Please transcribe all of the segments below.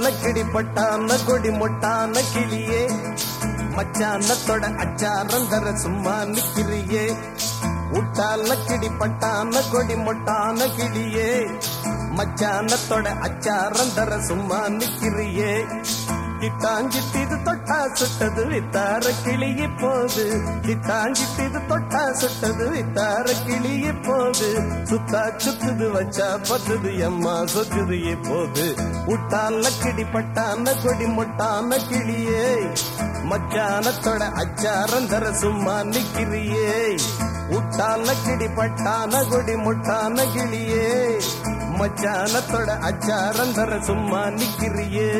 கிடிப்பட்டான கொடி மொட்டான கிளியே. மச்சானத்தோட அச்சாரம் தர சும்மா நிக்கிறியே. உட்டால கிடிப்பட்டான கொடி மொட்டான கிளியே. மச்சானத்தோட அச்சாரம் தர சும்மா நிக்கிறியே. கிட்டாஞ்சிட்டிது தொட்டா சுட்டது வித்தார கிளியி போது கிட்டாஞ்சிட்டிது தொட்டா சுட்டது வித்தார கிளியி போது சுத்தா சுத்துது வச்சா பத்துது எம்மா சொத்துது இப்போது. உட்டால கிடிப்பட்டான கொடி மொட்டான கிளியே. மச்சானத்தோட அச்சாரந்தர சும்மா நிக்கிறியே. உட்டால கிடிப்பட்டான கொடி முட்டான கிளியே. மச்சானத்தோட அச்சாரந்தர சும்மா நிக்கிறியே.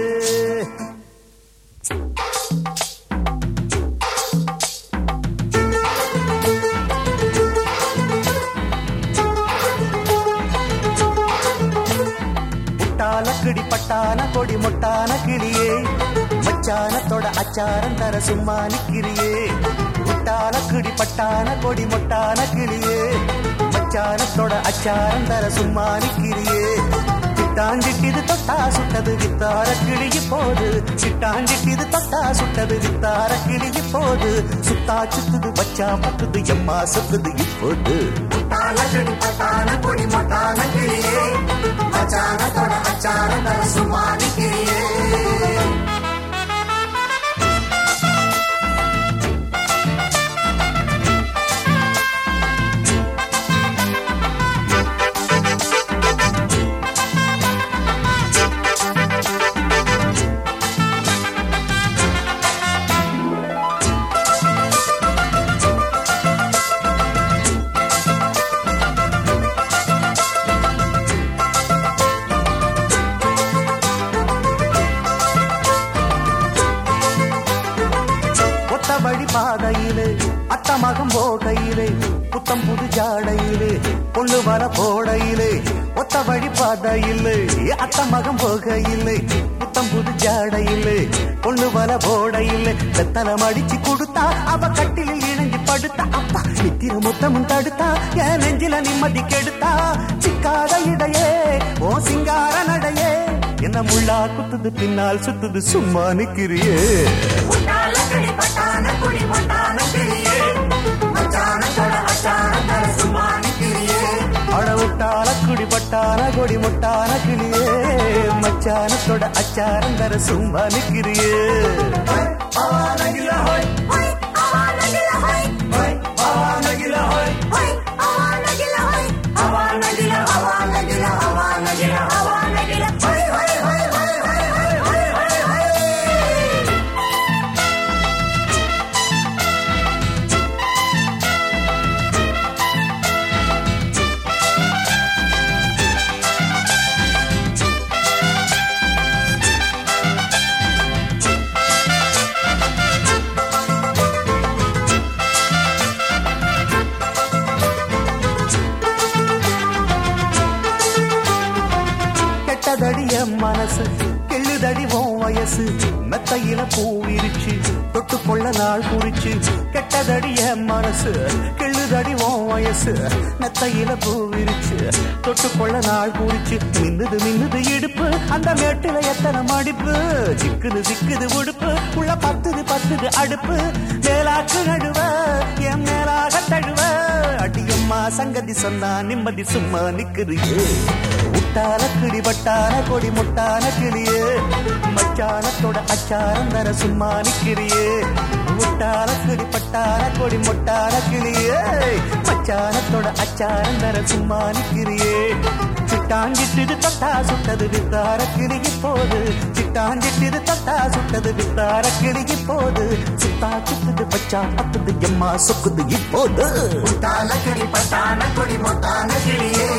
கிடி பட்டான கொடி மொட்டான கிளியே மச்சான தொட அச்சாரம் தர சும்மா நிக்கிறியே. புட்டால கிடி பட்டான கொடி மொட்டான கிளியே மச்சான தொட அச்சாரம் தர சும்மா நிக்கிறியே. சிட்டாஞ்சிட்டிது தொட்டா சுட்டது வித்தார கிழிய போது சிட்டாஞ்சிட்டிது தொட்டா சுட்டது வித்தார கிழிய போது சுத்தா சுத்துது பச்சா பத்துது எம்மா சுத்துது இப்போது. தாளக்கடி பட்டான கொடி மொட்டான கிளியே. பாதையிலே அட்டமகம் மகம் போகையிலே புத்தம் புது ஜாடையிலே பொண்ணு வர போடையிலே ஒத்த வழிபாடையிலே அட்டமகம் அத்த மகம் போகையிலே புத்தம் புது ஜாடையிலே பொண்ணு வர போடையிலே வெத்தலம் அடிச்சு கொடுத்தா அவ கட்டிலில் இணைஞ்சு படுத்தா அப்பா நித்திர முத்தமும் தடுத்தா என் நெஞ்சில நிம்மதி கெடுத்தா சிக்காத இடையே ஓ சிங்கார நடையே என்ன முள்ளா குத்துது பின்னால் சுத்துது சும்மா நிக்கிறியே. கொடி முட்டான கிளியே மச்சானத்தோட அச்சாரம் தர சும்மா நிக்கிறியே ஹொய் அவானகில ஹொய் கெட்டதடி மனசு கெள்ளுதடி வயசு. மெத்தையில பூ விரிச்சு தொட்டு கொள்ள நாள் குறிச்சு. கெட்டதடிய மனசு கெள்ளுதடி வயசு. மெத்தையில பூ விரிச்சு தொட்டு கொள்ள நாள் குறிச்சு. மின்னுது மின்னுது இடுப்பு அந்த மேட்டில எத்தனை மடிப்பு? சிக்குது சிக்குது உடுப்பு உள்ள பத்துது பத்துது அடுப்பு. மேலாக்கு நடுவ என் மேலாக தழுவ. அடியம்மா சங்கதி சொன்னா நிம்மதி சும்மா நிக்குது. முட்டான கிளி பட்டான கொடி முட்டான கிளியே. மச்சானத்தோட அச்சாரம் தர சும்மா நிக்கிறியே. முட்டான கிளி பட்டான கொடி முட்டான கிளியே. மச்சானத்தோட அச்சாரம் தர சும்மா நிக்கிறியே. சிட்டாங்கிட்டு தட்டா சுட்டது வித்தார கிளிகி போது. சிட்டாங்கிட்டு தட்டா சுட்டது வித்தார கிளிகி போது. சுத்தா சுத்துது பச்சா பத்துது எம்மா சொக்குது இப்போது. தாளக்கடி பட்டான கொடி முட்டான கிளியே.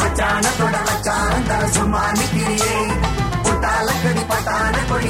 மச்சானத்தோட ಚಾಂದ ಸುಮ್ಮನೆ ಕಿರಿಯೇ ಪುಟ್ಟ ಲಕ್ಕಡಿ ಪಟಾನ ಕೊಡಿ